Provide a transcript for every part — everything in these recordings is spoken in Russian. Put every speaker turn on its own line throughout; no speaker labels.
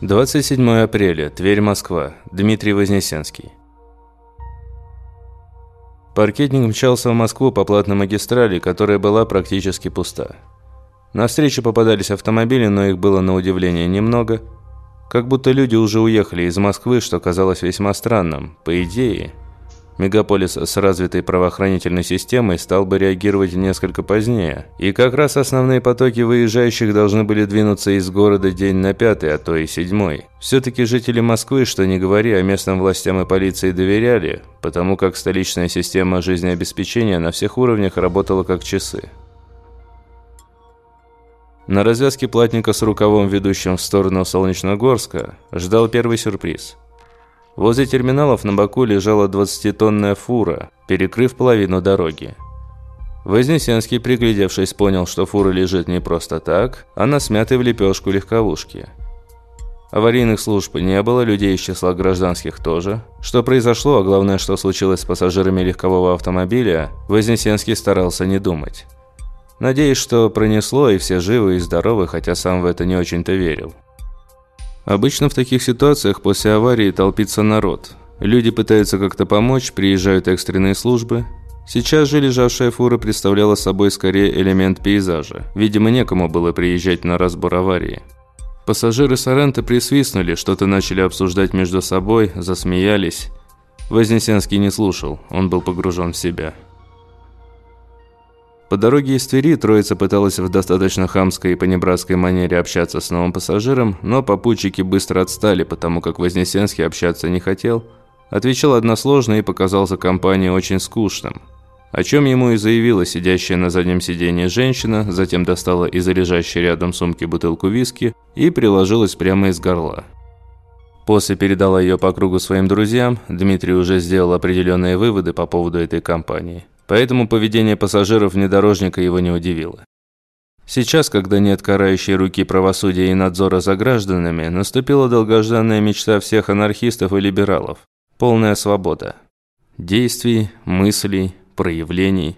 27 апреля. Тверь, Москва. Дмитрий Вознесенский. Паркетник мчался в Москву по платной магистрали, которая была практически пуста. На встречу попадались автомобили, но их было на удивление немного. Как будто люди уже уехали из Москвы, что казалось весьма странным. По идее, Мегаполис с развитой правоохранительной системой стал бы реагировать несколько позднее. И как раз основные потоки выезжающих должны были двинуться из города день на пятый, а то и седьмой. Все-таки жители Москвы, что не говори, а местным властям и полиции доверяли, потому как столичная система жизнеобеспечения на всех уровнях работала как часы. На развязке платника с рукавом, ведущим в сторону Солнечногорска, ждал первый сюрприз – Возле терминалов на боку лежала 20-тонная фура, перекрыв половину дороги. Вознесенский, приглядевшись, понял, что фура лежит не просто так, а на смятой в лепешку легковушки. Аварийных служб не было, людей из числа гражданских тоже. Что произошло, а главное, что случилось с пассажирами легкового автомобиля, Вознесенский старался не думать. Надеясь, что пронесло и все живы и здоровы, хотя сам в это не очень-то верил. Обычно в таких ситуациях после аварии толпится народ. Люди пытаются как-то помочь, приезжают экстренные службы. Сейчас же лежавшая фура представляла собой скорее элемент пейзажа. Видимо, некому было приезжать на разбор аварии. Пассажиры Сорента присвистнули, что-то начали обсуждать между собой, засмеялись. Вознесенский не слушал, он был погружен в себя. По дороге из Твери троица пыталась в достаточно хамской и понебратской манере общаться с новым пассажиром, но попутчики быстро отстали, потому как Вознесенский общаться не хотел. Отвечал односложно и показался компании очень скучным. О чем ему и заявила сидящая на заднем сиденье женщина, затем достала из лежащей рядом сумки бутылку виски и приложилась прямо из горла. После передала ее по кругу своим друзьям, Дмитрий уже сделал определенные выводы по поводу этой компании. Поэтому поведение пассажиров внедорожника его не удивило. Сейчас, когда нет карающей руки правосудия и надзора за гражданами, наступила долгожданная мечта всех анархистов и либералов – полная свобода. Действий, мыслей, проявлений.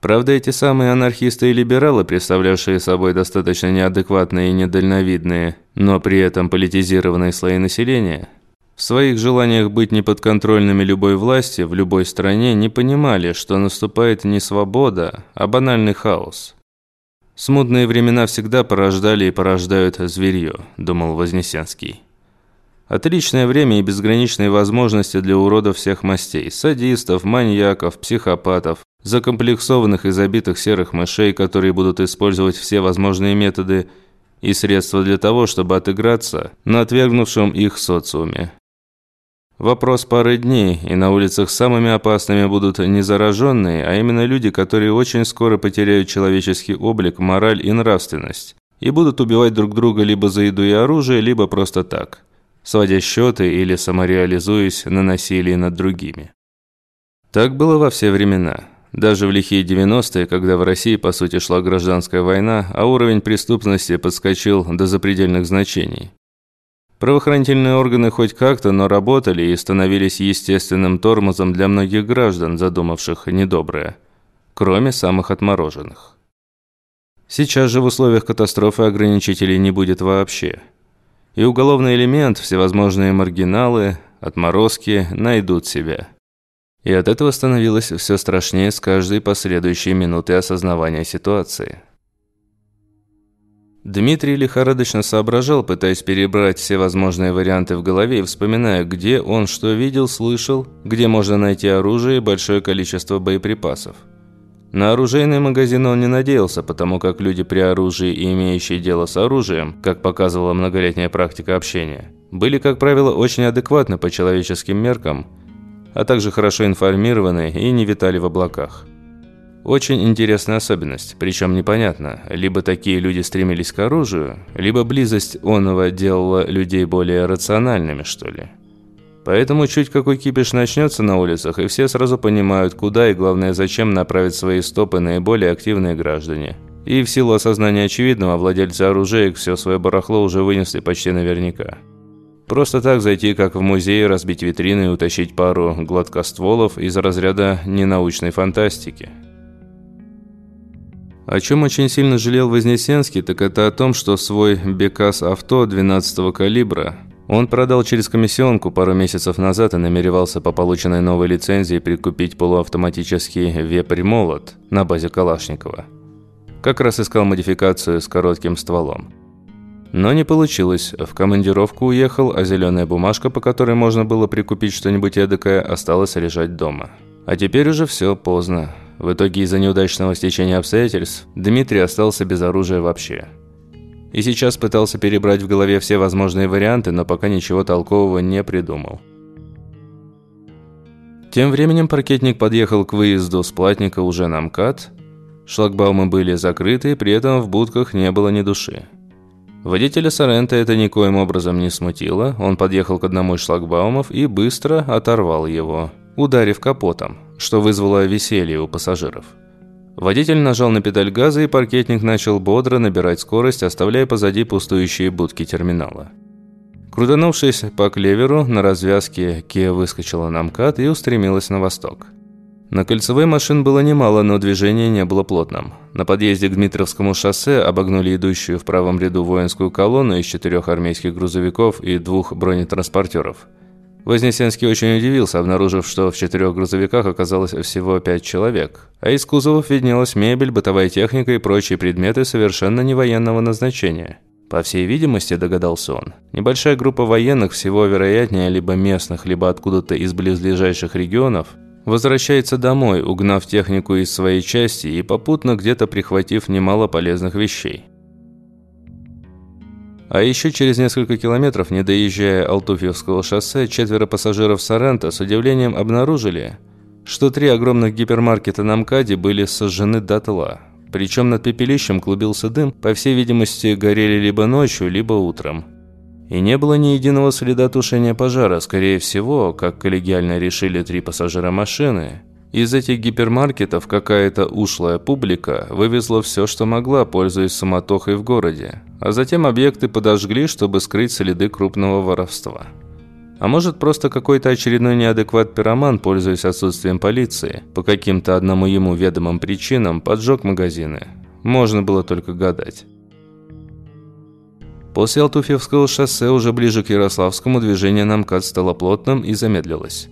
Правда, эти самые анархисты и либералы, представлявшие собой достаточно неадекватные и недальновидные, но при этом политизированные слои населения – в своих желаниях быть неподконтрольными любой власти в любой стране не понимали, что наступает не свобода, а банальный хаос. «Смутные времена всегда порождали и порождают зверье», – думал Вознесенский. Отличное время и безграничные возможности для уродов всех мастей – садистов, маньяков, психопатов, закомплексованных и забитых серых мышей, которые будут использовать все возможные методы и средства для того, чтобы отыграться на отвергнувшем их социуме. Вопрос пары дней, и на улицах самыми опасными будут не зараженные, а именно люди, которые очень скоро потеряют человеческий облик, мораль и нравственность, и будут убивать друг друга либо за еду и оружие, либо просто так, сводя счеты или самореализуясь на насилии над другими. Так было во все времена. Даже в лихие 90-е, когда в России по сути шла гражданская война, а уровень преступности подскочил до запредельных значений. Правоохранительные органы хоть как-то, но работали и становились естественным тормозом для многих граждан, задумавших недоброе, кроме самых отмороженных. Сейчас же в условиях катастрофы ограничителей не будет вообще. И уголовный элемент, всевозможные маргиналы, отморозки найдут себя. И от этого становилось все страшнее с каждой последующей минутой осознавания ситуации. Дмитрий лихорадочно соображал, пытаясь перебрать все возможные варианты в голове и вспоминая, где он что видел, слышал, где можно найти оружие и большое количество боеприпасов. На оружейный магазин он не надеялся, потому как люди при оружии и имеющие дело с оружием, как показывала многолетняя практика общения, были, как правило, очень адекватны по человеческим меркам, а также хорошо информированы и не витали в облаках. Очень интересная особенность, причем непонятно, либо такие люди стремились к оружию, либо близость оного делала людей более рациональными, что ли. Поэтому чуть какой кипиш начнется на улицах, и все сразу понимают, куда и, главное, зачем направить свои стопы наиболее активные граждане. И в силу осознания очевидного, владельцы оружия все свое барахло уже вынесли почти наверняка. Просто так зайти, как в музей, разбить витрины и утащить пару гладкостволов из разряда ненаучной фантастики – О чем очень сильно жалел Вознесенский, так это о том, что свой Бекас авто 12 калибра он продал через комиссионку пару месяцев назад и намеревался по полученной новой лицензии прикупить полуавтоматический вепрь-молот на базе Калашникова. Как раз искал модификацию с коротким стволом. Но не получилось. В командировку уехал, а зеленая бумажка, по которой можно было прикупить что-нибудь эдакое, осталась лежать дома. А теперь уже все поздно. В итоге из-за неудачного стечения обстоятельств Дмитрий остался без оружия вообще. И сейчас пытался перебрать в голове все возможные варианты, но пока ничего толкового не придумал. Тем временем паркетник подъехал к выезду с платника уже на МКАД. Шлагбаумы были закрыты, при этом в будках не было ни души. Водителя Сорента это никоим образом не смутило. Он подъехал к одному из шлагбаумов и быстро оторвал его, ударив капотом, что вызвало веселье у пассажиров. Водитель нажал на педаль газа, и паркетник начал бодро набирать скорость, оставляя позади пустующие будки терминала. Крутанувшись по клеверу, на развязке Кия выскочила на МКАД и устремилась на восток. На кольцевой машин было немало, но движение не было плотным. На подъезде к Дмитровскому шоссе обогнули идущую в правом ряду воинскую колонну из четырех армейских грузовиков и двух бронетранспортеров – Вознесенский очень удивился, обнаружив, что в четырех грузовиках оказалось всего пять человек, а из кузовов виднелась мебель, бытовая техника и прочие предметы совершенно не военного назначения. По всей видимости, догадался он, небольшая группа военных, всего вероятнее либо местных, либо откуда-то из близлежащих регионов, возвращается домой, угнав технику из своей части и попутно где-то прихватив немало полезных вещей. А еще через несколько километров, не доезжая Алтуфьевского шоссе, четверо пассажиров Сорента с удивлением обнаружили, что три огромных гипермаркета на МКАДе были сожжены дотла. Причем над пепелищем клубился дым, по всей видимости, горели либо ночью, либо утром. И не было ни единого следа тушения пожара, скорее всего, как коллегиально решили три пассажира машины – из этих гипермаркетов какая-то ушлая публика вывезла все, что могла, пользуясь самотохой в городе. А затем объекты подожгли, чтобы скрыть следы крупного воровства. А может, просто какой-то очередной неадекват пироман, пользуясь отсутствием полиции, по каким-то одному ему ведомым причинам, поджег магазины. Можно было только гадать. После Алтуфьевского шоссе, уже ближе к Ярославскому, движение на МКАД стало плотным и замедлилось.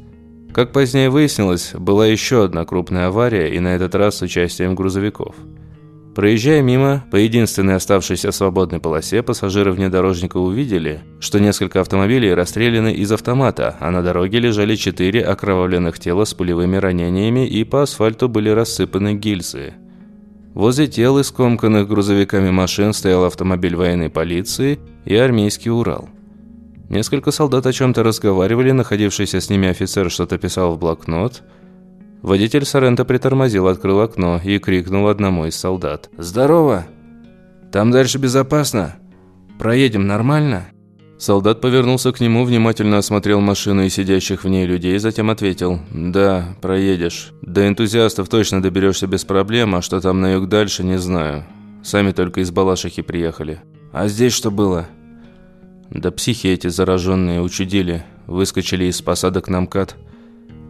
Как позднее выяснилось, была еще одна крупная авария, и на этот раз с участием грузовиков. Проезжая мимо, по единственной оставшейся свободной полосе, пассажиры внедорожника увидели, что несколько автомобилей расстреляны из автомата, а на дороге лежали четыре окровавленных тела с пулевыми ранениями и по асфальту были рассыпаны гильзы. Возле тел и скомканных грузовиками машин стоял автомобиль военной полиции и армейский «Урал». Несколько солдат о чем-то разговаривали, находившийся с ними офицер что-то писал в блокнот. Водитель Сорента притормозил, открыл окно и крикнул одному из солдат. «Здорово! Там дальше безопасно? Проедем нормально?» Солдат повернулся к нему, внимательно осмотрел машину и сидящих в ней людей, затем ответил «Да, проедешь. До энтузиастов точно доберешься без проблем, а что там на юг дальше, не знаю. Сами только из Балашихи приехали. А здесь что было?» Да психи эти зараженные учудили, выскочили из посадок на МКАД.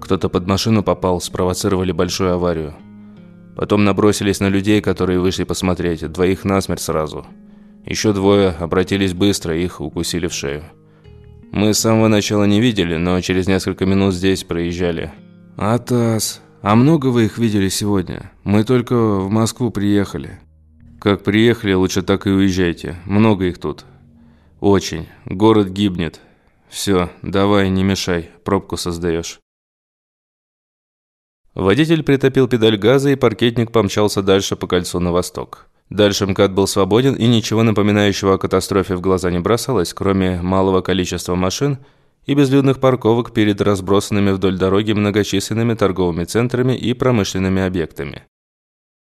Кто-то под машину попал, спровоцировали большую аварию. Потом набросились на людей, которые вышли посмотреть, двоих насмерть сразу. Еще двое обратились быстро, их укусили в шею. Мы с самого начала не видели, но через несколько минут здесь проезжали. «Атас, а много вы их видели сегодня? Мы только в Москву приехали». «Как приехали, лучше так и уезжайте. Много их тут. «Очень. Город гибнет. Все, давай, не мешай, пробку создаешь». Водитель притопил педаль газа, и паркетник помчался дальше по кольцу на восток. Дальше МКАД был свободен, и ничего напоминающего о катастрофе в глаза не бросалось, кроме малого количества машин и безлюдных парковок перед разбросанными вдоль дороги многочисленными торговыми центрами и промышленными объектами.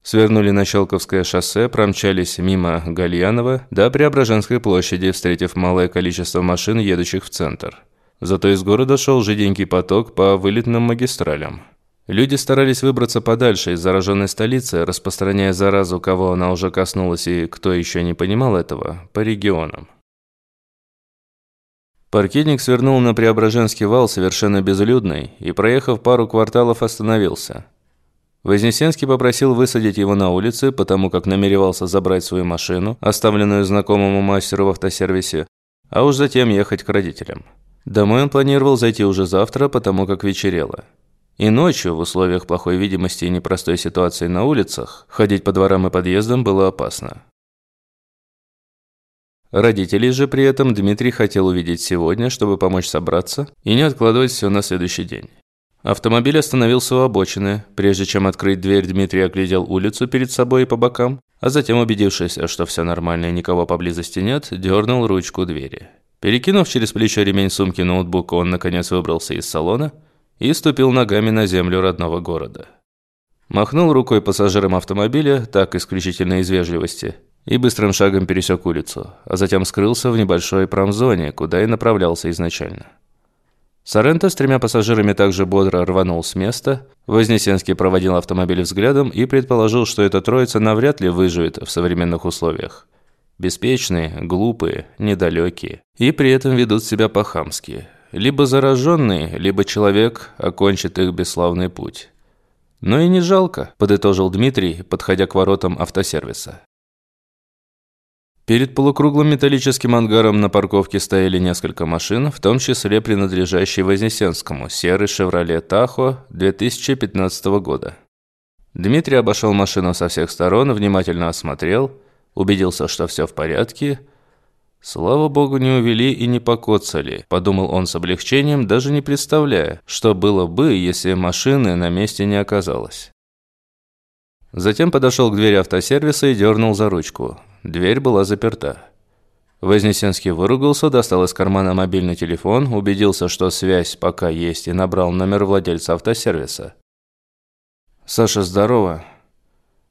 Свернули на Щелковское шоссе, промчались мимо Гальянова до Преображенской площади, встретив малое количество машин, едущих в центр. Зато из города шел жиденький поток по вылетным магистралям. Люди старались выбраться подальше из зараженной столицы, распространяя заразу, кого она уже коснулась и кто еще не понимал этого, по регионам. Паркетник свернул на Преображенский вал, совершенно безлюдный, и, проехав пару кварталов, остановился – Вознесенский попросил высадить его на улице, потому как намеревался забрать свою машину, оставленную знакомому мастеру в автосервисе, а уж затем ехать к родителям. Домой он планировал зайти уже завтра, потому как вечерело. И ночью, в условиях плохой видимости и непростой ситуации на улицах, ходить по дворам и подъездам было опасно. Родителей же при этом Дмитрий хотел увидеть сегодня, чтобы помочь собраться и не откладывать все на следующий день. Автомобиль остановился у обочины. Прежде чем открыть дверь, Дмитрий оглядел улицу перед собой и по бокам, а затем, убедившись, что все нормально и никого поблизости нет, дернул ручку двери. Перекинув через плечо ремень сумки ноутбука, он наконец выбрался из салона и ступил ногами на землю родного города. Махнул рукой пассажирам автомобиля, так исключительно из вежливости, и быстрым шагом пересек улицу, а затем скрылся в небольшой промзоне, куда и направлялся изначально. Соренто с тремя пассажирами также бодро рванул с места. Вознесенский проводил автомобиль взглядом и предположил, что эта троица навряд ли выживет в современных условиях. Беспечные, глупые, недалекие. И при этом ведут себя по-хамски. Либо зараженный, либо человек окончит их бесславный путь. «Но и не жалко», – подытожил Дмитрий, подходя к воротам автосервиса. Перед полукруглым металлическим ангаром на парковке стояли несколько машин, в том числе принадлежащие Вознесенскому, серый «Шевроле Тахо» 2015 года. Дмитрий обошел машину со всех сторон, внимательно осмотрел, убедился, что все в порядке. «Слава богу, не увели и не покоцали», – подумал он с облегчением, даже не представляя, что было бы, если машины на месте не оказалось. Затем подошел к двери автосервиса и дернул за ручку. Дверь была заперта. Вознесенский выругался, достал из кармана мобильный телефон, убедился, что связь пока есть, и набрал номер владельца автосервиса. «Саша, здорово.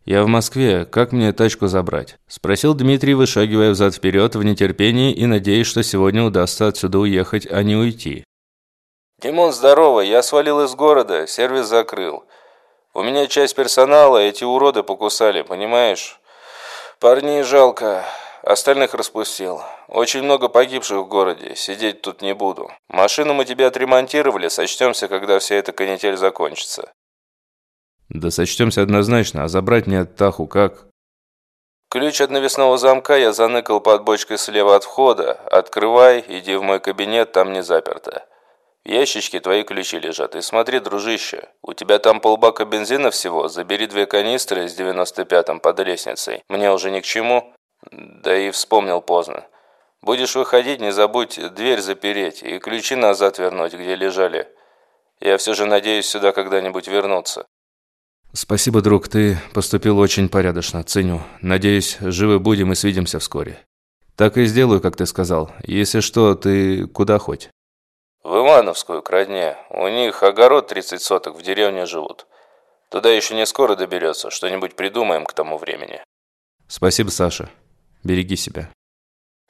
Я в Москве. Как мне тачку забрать?» Спросил Дмитрий, вышагивая взад-вперед в нетерпении и надеясь, что сегодня удастся отсюда уехать, а не уйти.
«Димон, здорово. Я свалил из города. Сервис закрыл. У меня часть персонала, эти уроды покусали, понимаешь?» Парней жалко, остальных распустил. Очень много погибших в городе, сидеть тут не буду. Машину мы тебе отремонтировали, сочтемся, когда вся эта канитель закончится».
«Да сочтемся однозначно, а забрать мне от Таху как?»
«Ключ от навесного замка я заныкал под бочкой слева от входа. Открывай, иди в мой кабинет, там не заперто. Ящичке твои ключи лежат. И смотри, дружище, у тебя там полбака бензина всего. Забери две канистры с 95-м под лестницей. Мне уже ни к чему. Да и вспомнил поздно. Будешь выходить, не забудь дверь запереть и ключи назад вернуть, где лежали. Я все же надеюсь сюда когда-нибудь вернуться.
Спасибо, друг, ты поступил очень порядочно, ценю. Надеюсь, живы будем и свидимся вскоре. Так и сделаю, как ты сказал. Если что, ты куда хоть.
В Ивановскую, к родне. У них огород 30 соток, в деревне живут. Туда еще не скоро доберется, что-нибудь придумаем к тому времени.
Спасибо, Саша. Береги себя.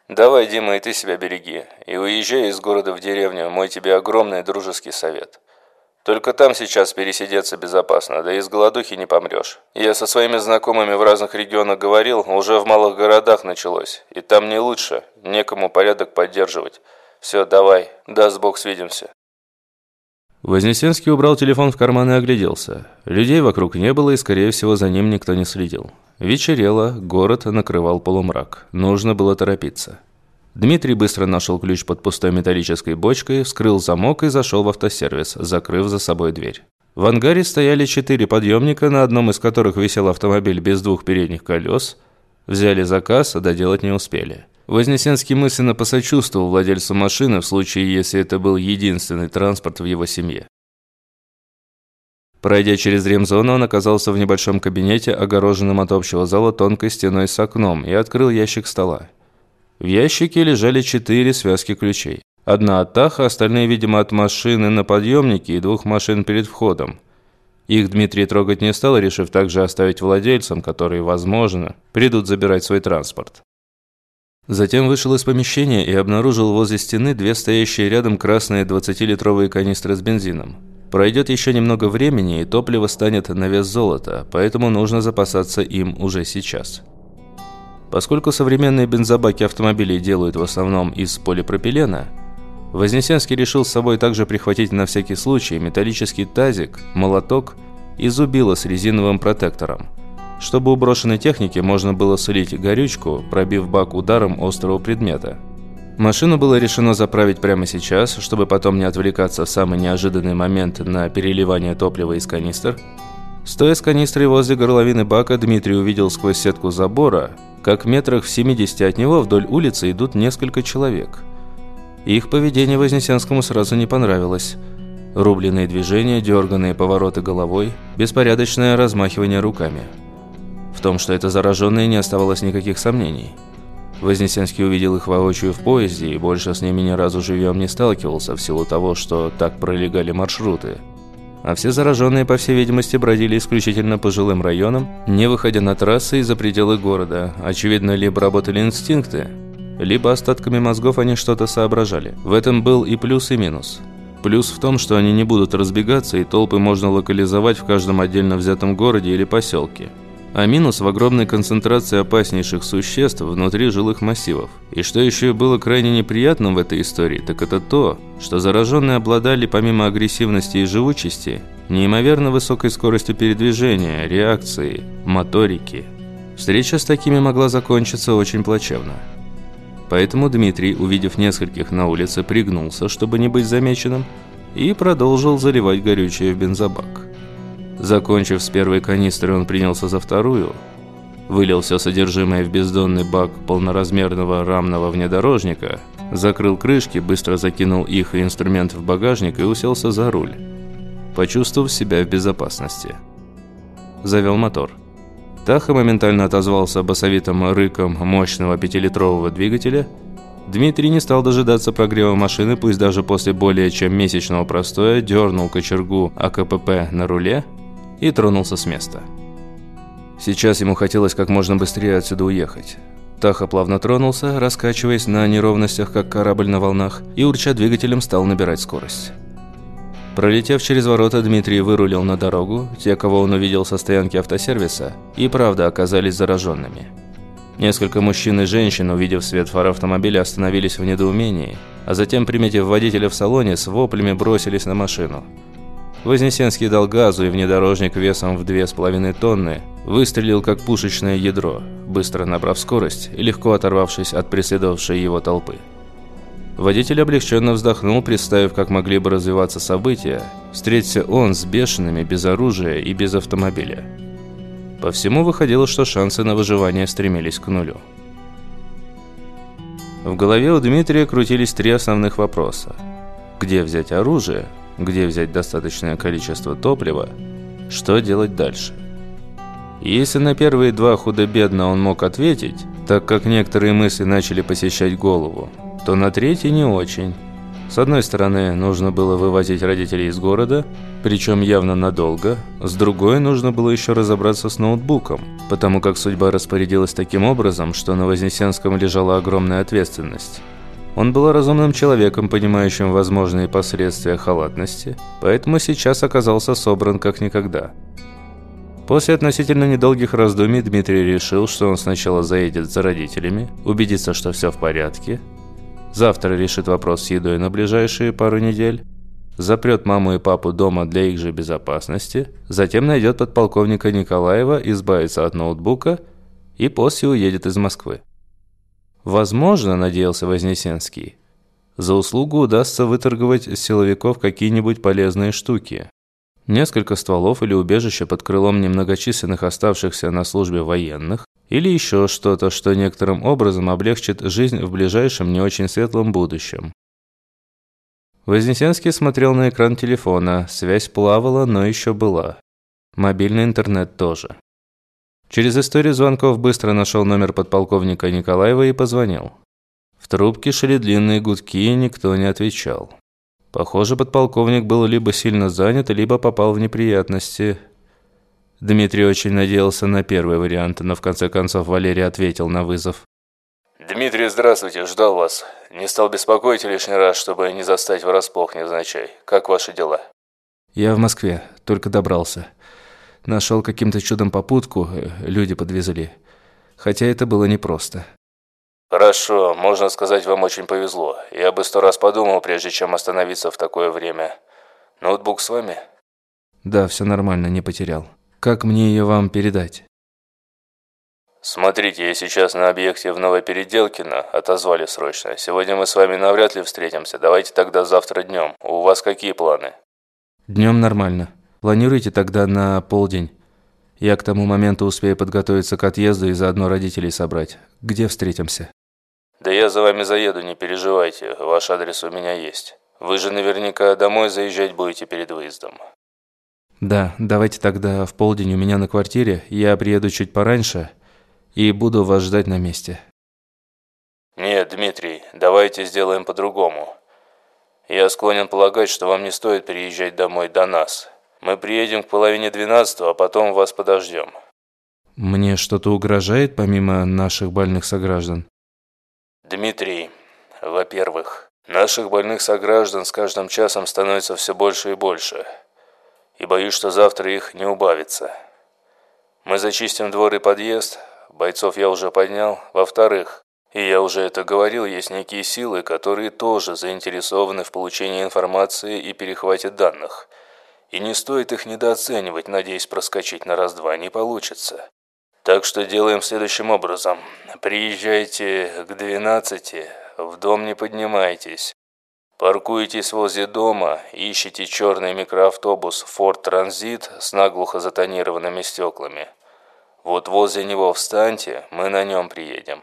Давай, Дима, и ты себя береги. И уезжай из города в деревню, мой тебе огромный дружеский совет. Только там сейчас пересидеться безопасно, да и с голодухи не помрешь. Я со своими знакомыми в разных регионах говорил, уже в малых городах началось. И там не лучше, некому порядок поддерживать. Все, давай, даст Бог, свидимся».
Вознесенский убрал телефон в карман и огляделся. Людей вокруг не было, и, скорее всего, за ним никто не следил. Вечерело, город накрывал полумрак. Нужно было торопиться. Дмитрий быстро нашел ключ под пустой металлической бочкой, вскрыл замок и зашел в автосервис, закрыв за собой дверь. В ангаре стояли четыре подъемника, на одном из которых висел автомобиль без двух передних колес. Взяли заказ, а доделать не успели. Вознесенский мысленно посочувствовал владельцу машины в случае, если это был единственный транспорт в его семье. Пройдя через ремзону, он оказался в небольшом кабинете, огороженном от общего зала тонкой стеной с окном, и открыл ящик стола. В ящике лежали четыре связки ключей. Одна от Таха, остальные, видимо, от машины на подъемнике и двух машин перед входом. Их Дмитрий трогать не стал, решив также оставить владельцам, которые, возможно, придут забирать свой транспорт. Затем вышел из помещения и обнаружил возле стены две стоящие рядом красные 20-литровые канистры с бензином. Пройдет еще немного времени, и топливо станет на вес золота, поэтому нужно запасаться им уже сейчас. Поскольку современные бензобаки автомобилей делают в основном из полипропилена, Вознесенский решил с собой также прихватить на всякий случай металлический тазик, молоток и зубило с резиновым протектором. Чтобы у брошенной техники можно было солить горючку, пробив бак ударом острого предмета. Машину было решено заправить прямо сейчас, чтобы потом не отвлекаться в самый неожиданный момент на переливание топлива из канистр. Стоя с канистрой возле горловины бака, Дмитрий увидел сквозь сетку забора, как метрах в 70 от него вдоль улицы идут несколько человек. Их поведение Вознесенскому сразу не понравилось. Рубленные движения, дерганные повороты головой, беспорядочное размахивание руками. В том, что это зараженные, не оставалось никаких сомнений. Вознесенский увидел их воочию в поезде и больше с ними ни разу живьем не сталкивался в силу того, что так пролегали маршруты. А все зараженные, по всей видимости, бродили исключительно по жилым районам, не выходя на трассы и за пределы города. Очевидно, либо работали инстинкты, либо остатками мозгов они что-то соображали. В этом был и плюс, и минус. Плюс в том, что они не будут разбегаться, и толпы можно локализовать в каждом отдельно взятом городе или поселке а минус в огромной концентрации опаснейших существ внутри жилых массивов. И что еще было крайне неприятным в этой истории, так это то, что зараженные обладали помимо агрессивности и живучести, неимоверно высокой скоростью передвижения, реакции, моторики. Встреча с такими могла закончиться очень плачевно. Поэтому Дмитрий, увидев нескольких на улице, пригнулся, чтобы не быть замеченным, и продолжил заливать горючее в бензобак. Закончив с первой канистрой, он принялся за вторую. Вылил все содержимое в бездонный бак полноразмерного рамного внедорожника, закрыл крышки, быстро закинул их и инструмент в багажник и уселся за руль, почувствовав себя в безопасности. Завел мотор. Таха моментально отозвался басовитым рыком мощного пятилитрового двигателя. Дмитрий не стал дожидаться прогрева машины, пусть даже после более чем месячного простоя дернул кочергу АКПП на руле – и тронулся с места. Сейчас ему хотелось как можно быстрее отсюда уехать. Таха плавно тронулся, раскачиваясь на неровностях, как корабль на волнах, и урча двигателем стал набирать скорость. Пролетев через ворота, Дмитрий вырулил на дорогу. Те, кого он увидел со стоянки автосервиса, и правда оказались зараженными. Несколько мужчин и женщин, увидев свет фар автомобиля, остановились в недоумении, а затем, приметив водителя в салоне, с воплями бросились на машину – Вознесенский дал газу, и внедорожник весом в две с половиной тонны выстрелил как пушечное ядро, быстро набрав скорость и легко оторвавшись от преследовавшей его толпы. Водитель облегченно вздохнул, представив, как могли бы развиваться события, встретился он с бешеными, без оружия и без автомобиля. По всему выходило, что шансы на выживание стремились к нулю. В голове у Дмитрия крутились три основных вопроса. Где взять оружие? Где взять достаточное количество топлива, что делать дальше. Если на первые два худо-бедно он мог ответить, так как некоторые мысли начали посещать голову, то на третий не очень. С одной стороны, нужно было вывозить родителей из города, причем явно надолго. С другой, нужно было еще разобраться с ноутбуком, потому как судьба распорядилась таким образом, что на Вознесенском лежала огромная ответственность. Он был разумным человеком, понимающим возможные последствия халатности, поэтому сейчас оказался собран как никогда. После относительно недолгих раздумий Дмитрий решил, что он сначала заедет за родителями, убедится, что все в порядке, завтра решит вопрос с едой на ближайшие пару недель, запрет маму и папу дома для их же безопасности, затем найдет подполковника Николаева, избавится от ноутбука и после уедет из Москвы. Возможно, надеялся Вознесенский, за услугу удастся выторговать с силовиков какие-нибудь полезные штуки. Несколько стволов или убежища под крылом немногочисленных оставшихся на службе военных, или еще что-то, что некоторым образом облегчит жизнь в ближайшем не очень светлом будущем. Вознесенский смотрел на экран телефона, связь плавала, но еще была. Мобильный интернет тоже. Через историю звонков быстро нашел номер подполковника Николаева и позвонил. В трубке шли длинные гудки, и никто не отвечал. Похоже, подполковник был либо сильно занят, либо попал в неприятности. Дмитрий очень надеялся на первый вариант, но в конце концов Валерий ответил на вызов.
«Дмитрий, здравствуйте, ждал вас. Не стал беспокоить лишний раз, чтобы не застать врасплох невзначай. Как ваши дела?»
«Я в Москве, только добрался». Нашел каким-то чудом попутку, э, люди подвезли. Хотя это было непросто.
«Хорошо, можно сказать, вам очень повезло. Я бы сто раз подумал, прежде чем остановиться в такое время. Ноутбук с вами?»
Да, все нормально, не потерял. Как мне ее вам передать?
«Смотрите, я сейчас на объекте в Новопеределкино, отозвали срочно. Сегодня мы с вами навряд ли встретимся, давайте тогда завтра днем. У вас какие планы?»
Днем нормально. Планируйте тогда на полдень. Я к тому моменту успею подготовиться к отъезду и заодно родителей собрать. Где встретимся?»
«Да я за вами заеду, не переживайте. Ваш адрес у меня есть. Вы же наверняка домой заезжать будете перед выездом».
«Да, давайте тогда в полдень у меня на квартире. Я приеду чуть пораньше и буду вас ждать на месте».
«Нет, Дмитрий, давайте сделаем по-другому. Я склонен полагать, что вам не стоит переезжать домой до нас. Мы приедем к половине двенадцатого, а потом вас подождем».
«Мне что-то угрожает, помимо наших больных сограждан?»
«Дмитрий, во-первых, наших больных сограждан с каждым часом становится все больше и больше. И боюсь, что завтра их не убавится. Мы зачистим двор и подъезд, Бойцов я уже поднял. Во-вторых, и я уже это говорил, есть некие силы, которые тоже заинтересованы в получении информации и перехвате данных. И не стоит их недооценивать, надеясь проскочить на раз-два, не получится. Так что делаем следующим образом. Приезжайте к 12, в дом не поднимайтесь. Паркуйтесь возле дома, ищите черный микроавтобус «Форд Транзит» с наглухо затонированными стеклами. Вот возле него встаньте, мы на нем приедем.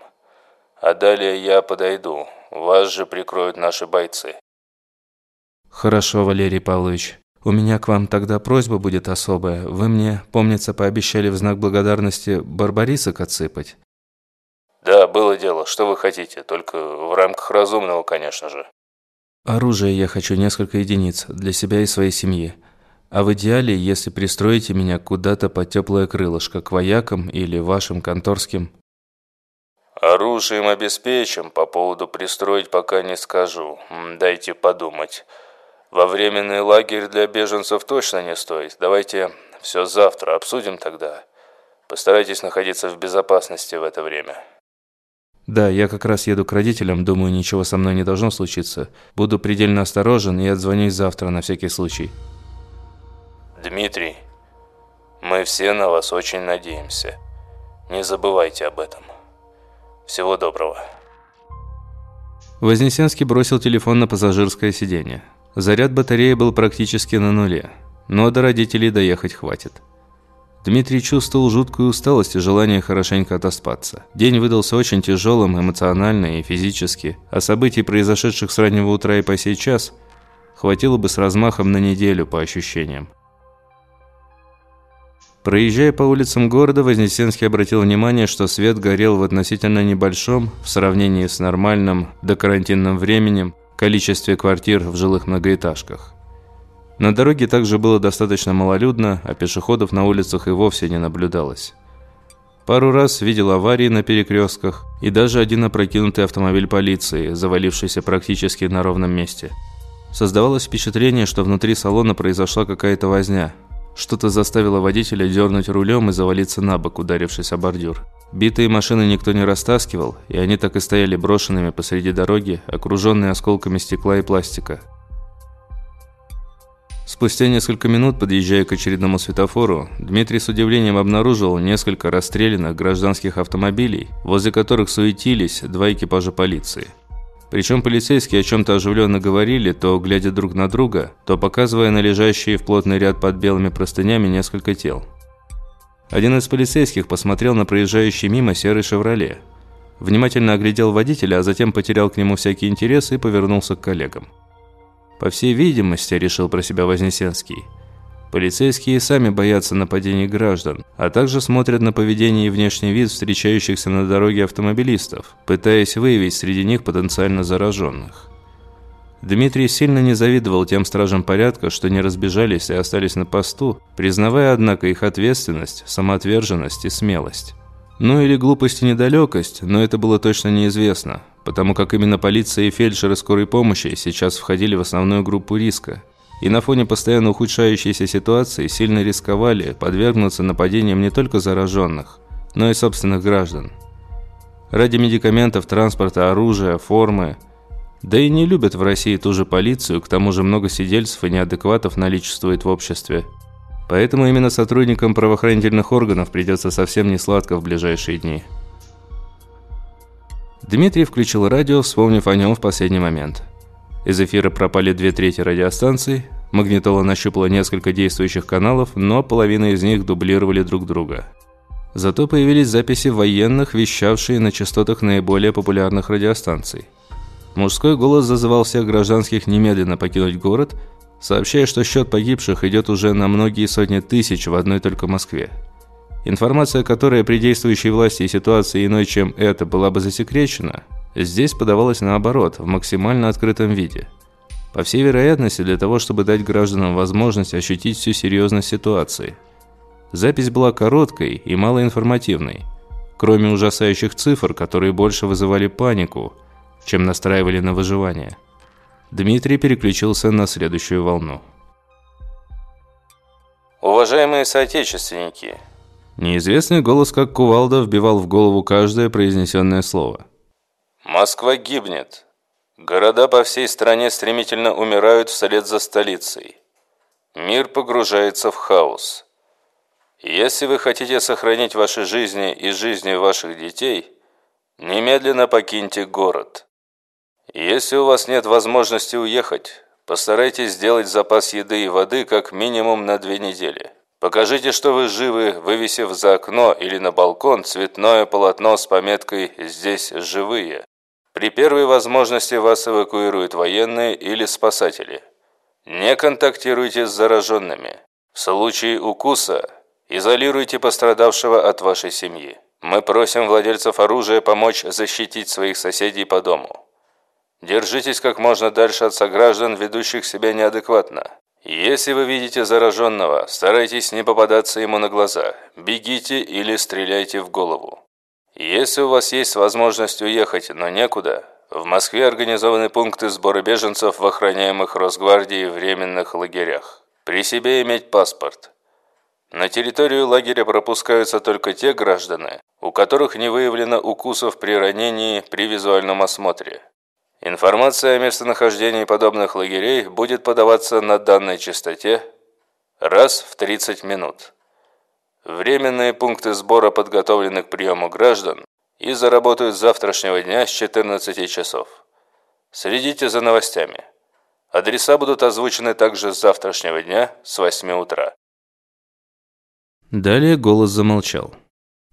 А далее я подойду. Вас же прикроют наши бойцы.
Хорошо, Валерий Павлович. У меня к вам тогда просьба будет особая. Вы мне, помнится, пообещали в знак благодарности барбарисок отсыпать.
Да, было дело. Что вы хотите? Только в рамках разумного, конечно же.
Оружие я хочу несколько единиц для себя и своей семьи. А в идеале, если пристроите меня куда-то под теплое крылышко, к воякам или вашим конторским.
Оружием обеспечим, по поводу пристроить пока не скажу. Дайте подумать. Во временный лагерь для беженцев точно не стоит. Давайте все завтра обсудим тогда. Постарайтесь находиться в безопасности в это время.
Да, я как раз еду к родителям, думаю, ничего со мной не должно случиться. Буду предельно осторожен и отзвонюсь завтра на всякий случай.
Дмитрий, мы все на вас очень надеемся. Не забывайте об этом. Всего доброго.
Вознесенский бросил телефон на пассажирское сиденье. Заряд батареи был практически на нуле, но до родителей доехать хватит. Дмитрий чувствовал жуткую усталость и желание хорошенько отоспаться. День выдался очень тяжелым эмоционально и физически, а событий, произошедших с раннего утра и по сей час, хватило бы с размахом на неделю по ощущениям. Проезжая по улицам города, Вознесенский обратил внимание, что свет горел в относительно небольшом, в сравнении с нормальным докарантинным временем, количестве квартир в жилых многоэтажках. На дороге также было достаточно малолюдно, а пешеходов на улицах и вовсе не наблюдалось. Пару раз видел аварии на перекрестках и даже один опрокинутый автомобиль полиции, завалившийся практически на ровном месте. Создавалось впечатление, что внутри салона произошла какая-то возня – что-то заставило водителя дернуть рулем и завалиться на бок, ударившись о бордюр. Битые машины никто не растаскивал, и они так и стояли брошенными посреди дороги, окруженные осколками стекла и пластика. Спустя несколько минут, подъезжая к очередному светофору, Дмитрий с удивлением обнаружил несколько расстрелянных гражданских автомобилей, возле которых суетились два экипажа полиции – причем полицейские о чем-то оживленно говорили, то глядя друг на друга, то показывая на лежащие в плотный ряд под белыми простынями несколько тел. Один из полицейских посмотрел на проезжающий мимо серый «Шевроле». Внимательно оглядел водителя, а затем потерял к нему всякий интерес и повернулся к коллегам. По всей видимости, решил про себя Вознесенский – Полицейские сами боятся нападений граждан, а также смотрят на поведение и внешний вид встречающихся на дороге автомобилистов, пытаясь выявить среди них потенциально зараженных. Дмитрий сильно не завидовал тем стражам порядка, что не разбежались и остались на посту, признавая, однако, их ответственность, самоотверженность и смелость. Ну или глупость и недалекость, но это было точно неизвестно, потому как именно полиция и фельдшеры скорой помощи сейчас входили в основную группу риска, и на фоне постоянно ухудшающейся ситуации сильно рисковали подвергнуться нападениям не только зараженных, но и собственных граждан. Ради медикаментов, транспорта, оружия, формы. Да и не любят в России ту же полицию, к тому же много сидельцев и неадекватов наличествует в обществе. Поэтому именно сотрудникам правоохранительных органов придется совсем не сладко в ближайшие дни. Дмитрий включил радио, вспомнив о нем в последний момент. Из эфира пропали две трети радиостанций, магнитола нащупала несколько действующих каналов, но половина из них дублировали друг друга. Зато появились записи военных, вещавшие на частотах наиболее популярных радиостанций. Мужской голос зазывал всех гражданских немедленно покинуть город – сообщая, что счет погибших идет уже на многие сотни тысяч в одной только Москве. Информация, которая при действующей власти и ситуации иной, чем это, была бы засекречена, здесь подавалась наоборот, в максимально открытом виде. По всей вероятности, для того, чтобы дать гражданам возможность ощутить всю серьезность ситуации. Запись была короткой и малоинформативной, кроме ужасающих цифр, которые больше вызывали панику, чем настраивали на выживание. Дмитрий переключился на следующую волну.
Уважаемые соотечественники,
неизвестный голос как кувалда вбивал в голову каждое произнесенное слово.
Москва гибнет. Города по всей стране стремительно умирают вслед за столицей. Мир погружается в хаос. Если вы хотите сохранить ваши жизни и жизни ваших детей, немедленно покиньте город. Если у вас нет возможности уехать, постарайтесь сделать запас еды и воды как минимум на две недели. Покажите, что вы живы, вывесив за окно или на балкон цветное полотно с пометкой «Здесь живые». При первой возможности вас эвакуируют военные или спасатели. Не контактируйте с зараженными. В случае укуса изолируйте пострадавшего от вашей семьи. Мы просим владельцев оружия помочь защитить своих соседей по дому. Держитесь как можно дальше от сограждан, ведущих себя неадекватно. Если вы видите зараженного, старайтесь не попадаться ему на глаза. Бегите или стреляйте в голову. Если у вас есть возможность уехать, но некуда, в Москве организованы пункты сбора беженцев в охраняемых Росгвардией временных лагерях. При себе иметь паспорт. На территорию лагеря пропускаются только те граждане, у которых не выявлено укусов при ранении при визуальном осмотре. Информация о местонахождении подобных лагерей будет подаваться на данной частоте раз в 30 минут. Временные пункты сбора подготовлены к приему граждан и заработают с завтрашнего дня с 14 часов. Следите за новостями. Адреса будут озвучены также с завтрашнего дня с 8 утра.
Далее голос замолчал.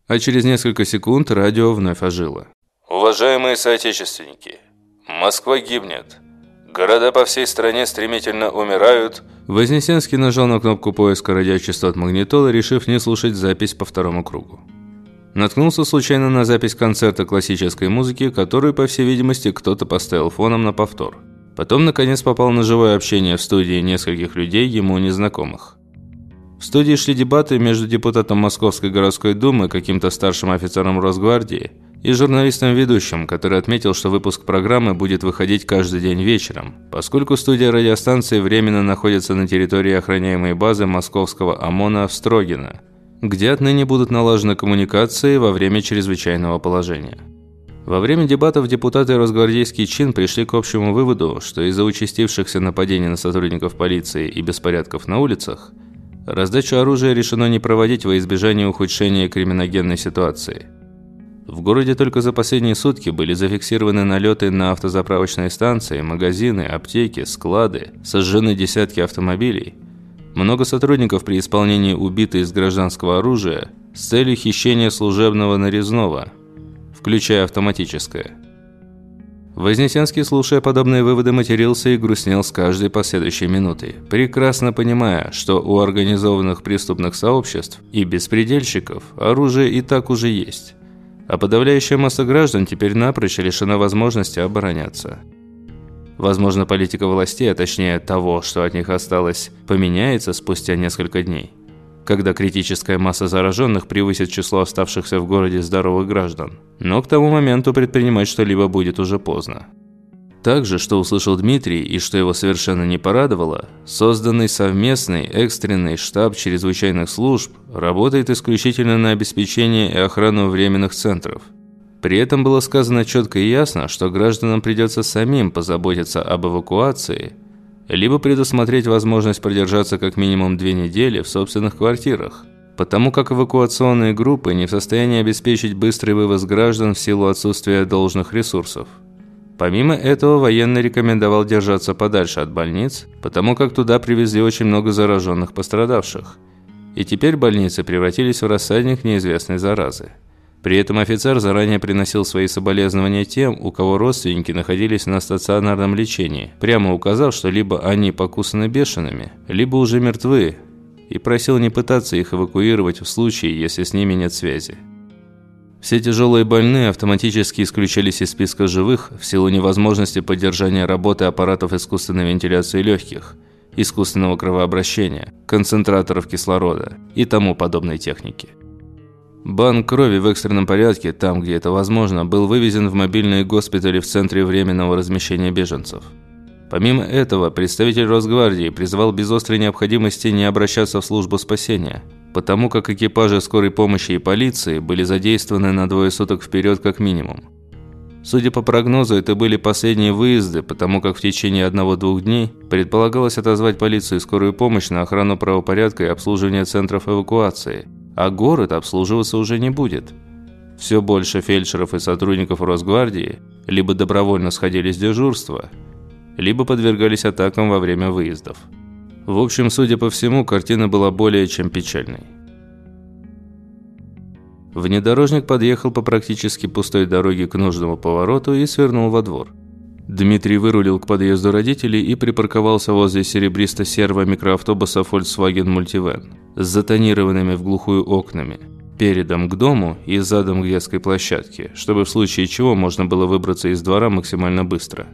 А через несколько секунд радио вновь ожило.
Уважаемые соотечественники, Москва гибнет. Города по всей стране стремительно умирают.
Вознесенский нажал на кнопку поиска радиочастот магнитолы, решив не слушать запись по второму кругу. Наткнулся случайно на запись концерта классической музыки, которую, по всей видимости, кто-то поставил фоном на повтор. Потом, наконец, попал на живое общение в студии нескольких людей, ему незнакомых. В студии шли дебаты между депутатом Московской городской думы, каким-то старшим офицером Росгвардии, и журналистом-ведущим, который отметил, что выпуск программы будет выходить каждый день вечером, поскольку студия радиостанции временно находится на территории охраняемой базы московского ОМОНа в Строгино, где отныне будут налажены коммуникации во время чрезвычайного положения. Во время дебатов депутаты Росгвардейский чин пришли к общему выводу, что из-за участившихся нападений на сотрудников полиции и беспорядков на улицах, раздачу оружия решено не проводить во избежание ухудшения криминогенной ситуации – в городе только за последние сутки были зафиксированы налеты на автозаправочные станции, магазины, аптеки, склады, сожжены десятки автомобилей. Много сотрудников при исполнении убиты из гражданского оружия с целью хищения служебного нарезного, включая автоматическое. Вознесенский, слушая подобные выводы, матерился и грустнел с каждой последующей минутой, прекрасно понимая, что у организованных преступных сообществ и беспредельщиков оружие и так уже есть а подавляющая масса граждан теперь напрочь лишена возможности обороняться. Возможно, политика властей, а точнее того, что от них осталось, поменяется спустя несколько дней, когда критическая масса зараженных превысит число оставшихся в городе здоровых граждан. Но к тому моменту предпринимать что-либо будет уже поздно. Также, что услышал Дмитрий и что его совершенно не порадовало, созданный совместный экстренный штаб чрезвычайных служб работает исключительно на обеспечение и охрану временных центров. При этом было сказано четко и ясно, что гражданам придется самим позаботиться об эвакуации, либо предусмотреть возможность продержаться как минимум две недели в собственных квартирах, потому как эвакуационные группы не в состоянии обеспечить быстрый вывоз граждан в силу отсутствия должных ресурсов. Помимо этого, военный рекомендовал держаться подальше от больниц, потому как туда привезли очень много зараженных пострадавших. И теперь больницы превратились в рассадник неизвестной заразы. При этом офицер заранее приносил свои соболезнования тем, у кого родственники находились на стационарном лечении, прямо указав, что либо они покусаны бешеными, либо уже мертвы, и просил не пытаться их эвакуировать в случае, если с ними нет связи. Все тяжелые больные автоматически исключались из списка живых в силу невозможности поддержания работы аппаратов искусственной вентиляции легких, искусственного кровообращения, концентраторов кислорода и тому подобной техники. Банк крови в экстренном порядке, там, где это возможно, был вывезен в мобильные госпитали в центре временного размещения беженцев. Помимо этого, представитель Росгвардии призвал без острой необходимости не обращаться в службу спасения, потому как экипажи скорой помощи и полиции были задействованы на двое суток вперед как минимум. Судя по прогнозу, это были последние выезды, потому как в течение одного-двух дней предполагалось отозвать полицию и скорую помощь на охрану правопорядка и обслуживание центров эвакуации – а город обслуживаться уже не будет. Все больше фельдшеров и сотрудников Росгвардии либо добровольно сходили с дежурства, либо подвергались атакам во время выездов. В общем, судя по всему, картина была более чем печальной. Внедорожник подъехал по практически пустой дороге к нужному повороту и свернул во двор. Дмитрий вырулил к подъезду родителей и припарковался возле серебристо-серого микроавтобуса Volkswagen Multivan с затонированными в глухую окнами, передом к дому и задом к детской площадке, чтобы в случае чего можно было выбраться из двора максимально быстро.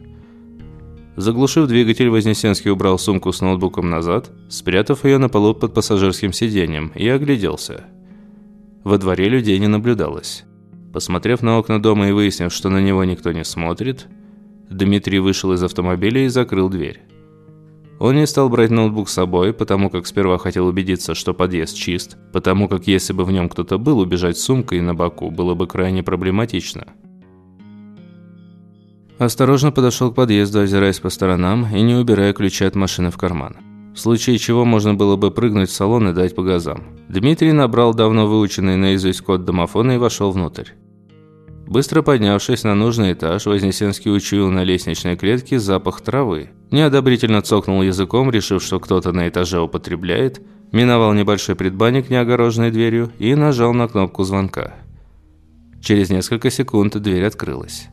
Заглушив двигатель, Вознесенский убрал сумку с ноутбуком назад, спрятав ее на полу под пассажирским сиденьем, и огляделся. Во дворе людей не наблюдалось. Посмотрев на окна дома и выяснив, что на него никто не смотрит, Дмитрий вышел из автомобиля и закрыл дверь. Он не стал брать ноутбук с собой, потому как сперва хотел убедиться, что подъезд чист, потому как если бы в нем кто-то был, убежать с сумкой на боку было бы крайне проблематично. Осторожно подошел к подъезду, озираясь по сторонам и не убирая ключи от машины в карман. В случае чего можно было бы прыгнуть в салон и дать по газам. Дмитрий набрал давно выученный наизусть код домофона и вошел внутрь. Быстро поднявшись на нужный этаж, Вознесенский учуял на лестничной клетке запах травы. Неодобрительно цокнул языком, решив, что кто-то на этаже употребляет, миновал небольшой предбанник, не огороженной дверью, и нажал на кнопку звонка. Через несколько секунд дверь открылась.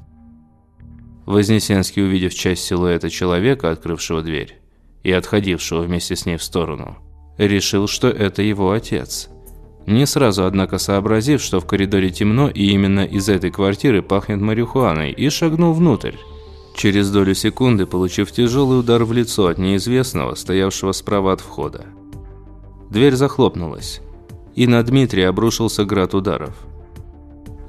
Вознесенский, увидев часть силуэта человека, открывшего дверь, и отходившего вместе с ней в сторону, решил, что это его отец – не сразу, однако, сообразив, что в коридоре темно и именно из этой квартиры пахнет марихуаной, и шагнул внутрь. Через долю секунды, получив тяжелый удар в лицо от неизвестного, стоявшего справа от входа. Дверь захлопнулась, и на Дмитрия обрушился град ударов.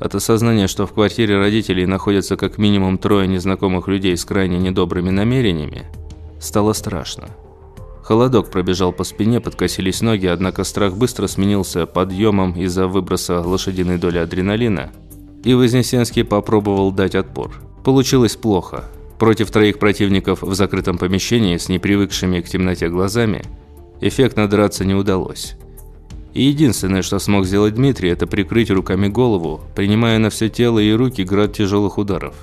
От осознания, что в квартире родителей находятся как минимум трое незнакомых людей с крайне недобрыми намерениями, стало страшно. Холодок пробежал по спине, подкосились ноги, однако страх быстро сменился подъемом из-за выброса лошадиной доли адреналина. И Вознесенский попробовал дать отпор. Получилось плохо. Против троих противников в закрытом помещении с непривыкшими к темноте глазами эффектно драться не удалось. И единственное, что смог сделать Дмитрий, это прикрыть руками голову, принимая на все тело и руки град тяжелых ударов.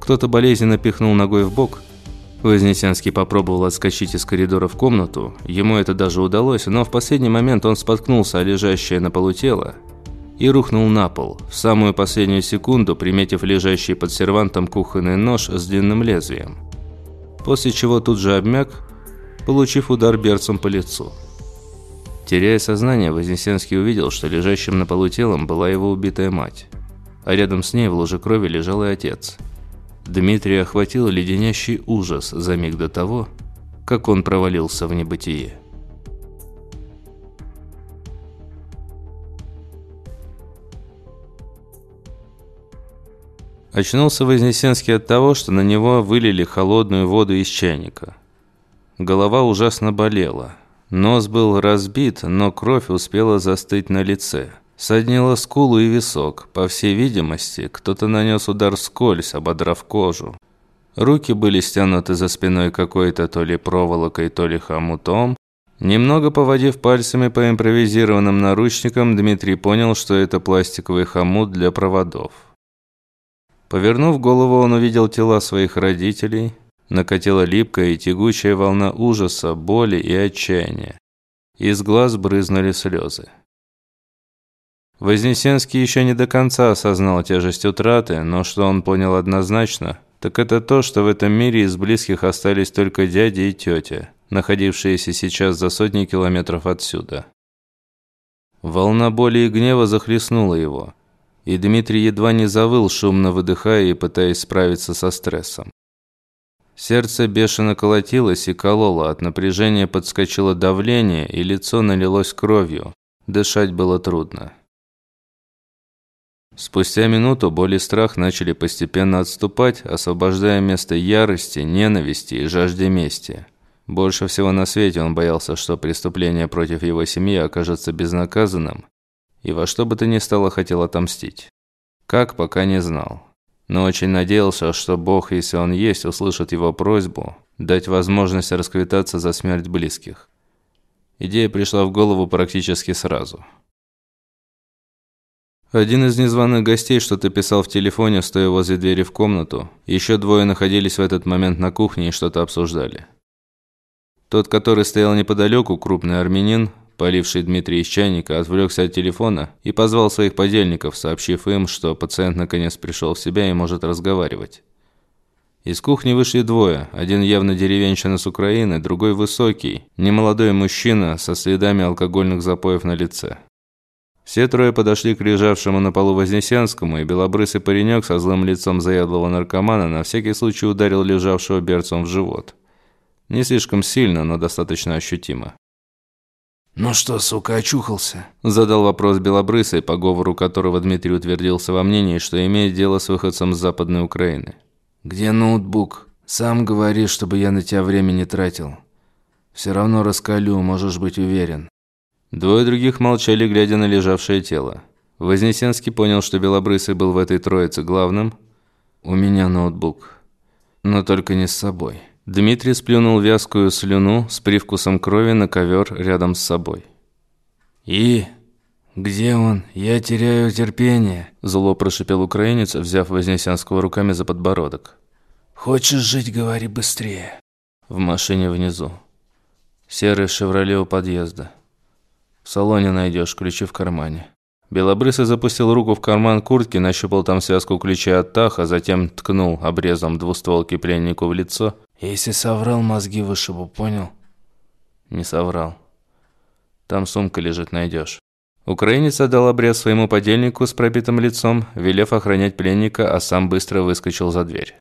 Кто-то болезненно пихнул ногой в бок – Вознесенский попробовал отскочить из коридора в комнату. Ему это даже удалось, но в последний момент он споткнулся о лежащее на полу тело и рухнул на пол, в самую последнюю секунду приметив лежащий под сервантом кухонный нож с длинным лезвием. После чего тут же обмяк, получив удар берцем по лицу. Теряя сознание, Вознесенский увидел, что лежащим на полу телом была его убитая мать, а рядом с ней в луже крови лежал и отец – Дмитрия охватил леденящий ужас за миг до того, как он провалился в небытие. Очнулся Вознесенский от того, что на него вылили холодную воду из чайника. Голова ужасно болела. Нос был разбит, но кровь успела застыть на лице. Соднило скулу и висок. По всей видимости, кто-то нанес удар вскользь, ободрав кожу. Руки были стянуты за спиной какой-то то ли проволокой, то ли хомутом. Немного поводив пальцами по импровизированным наручникам, Дмитрий понял, что это пластиковый хомут для проводов. Повернув голову, он увидел тела своих родителей. Накатила липкая и тягучая волна ужаса, боли и отчаяния. Из глаз брызнули слезы. Вознесенский еще не до конца осознал тяжесть утраты, но что он понял однозначно, так это то, что в этом мире из близких остались только дядя и тетя, находившиеся сейчас за сотни километров отсюда. Волна боли и гнева захлестнула его, и Дмитрий едва не завыл, шумно выдыхая и пытаясь справиться со стрессом. Сердце бешено колотилось и кололо, от напряжения подскочило давление, и лицо налилось кровью. Дышать было трудно. Спустя минуту боль и страх начали постепенно отступать, освобождая место ярости, ненависти и жажде мести. Больше всего на свете он боялся, что преступление против его семьи окажется безнаказанным, и во что бы то ни стало хотел отомстить. Как, пока не знал. Но очень надеялся, что Бог, если он есть, услышит его просьбу, дать возможность расквитаться за смерть близких. Идея пришла в голову практически сразу – один из незваных гостей что-то писал в телефоне, стоя возле двери в комнату. Еще двое находились в этот момент на кухне и что-то обсуждали. Тот, который стоял неподалеку, крупный армянин, поливший Дмитрия из чайника, отвлекся от телефона и позвал своих подельников, сообщив им, что пациент наконец пришел в себя и может разговаривать. Из кухни вышли двое, один явно деревенщина с Украины, другой высокий, немолодой мужчина со следами алкогольных запоев на лице. Все трое подошли к лежавшему на полу Вознесенскому, и белобрысый паренек со злым лицом заядлого наркомана на всякий случай ударил лежавшего берцом в живот. Не слишком сильно, но достаточно ощутимо.
«Ну что, сука, очухался?»
Задал вопрос Белобрысый, по говору которого Дмитрий утвердился во мнении, что имеет дело с выходцем с Западной Украины.
«Где ноутбук? Сам говори, чтобы я на тебя время не тратил. Все равно раскалю, можешь быть уверен».
Двое других молчали, глядя на лежавшее тело. Вознесенский понял, что Белобрысый был в этой троице главным.
«У меня ноутбук, но только не с собой».
Дмитрий сплюнул вязкую слюну с привкусом крови на ковер рядом с собой.
«И? Где он? Я теряю терпение», –
зло прошипел украинец, взяв Вознесенского руками за подбородок.
«Хочешь жить, говори быстрее».
В машине внизу. Серый «Шевроле» у подъезда. В салоне найдешь, ключи в кармане». Белобрысый запустил руку в карман куртки, нащупал там связку ключей от Таха, затем ткнул обрезом двустволки пленнику в лицо.
«Если соврал, мозги вышибу, понял?»
«Не соврал. Там сумка лежит, найдешь». Украинец отдал обрез своему подельнику с пробитым лицом, велев охранять пленника, а сам быстро выскочил за дверь.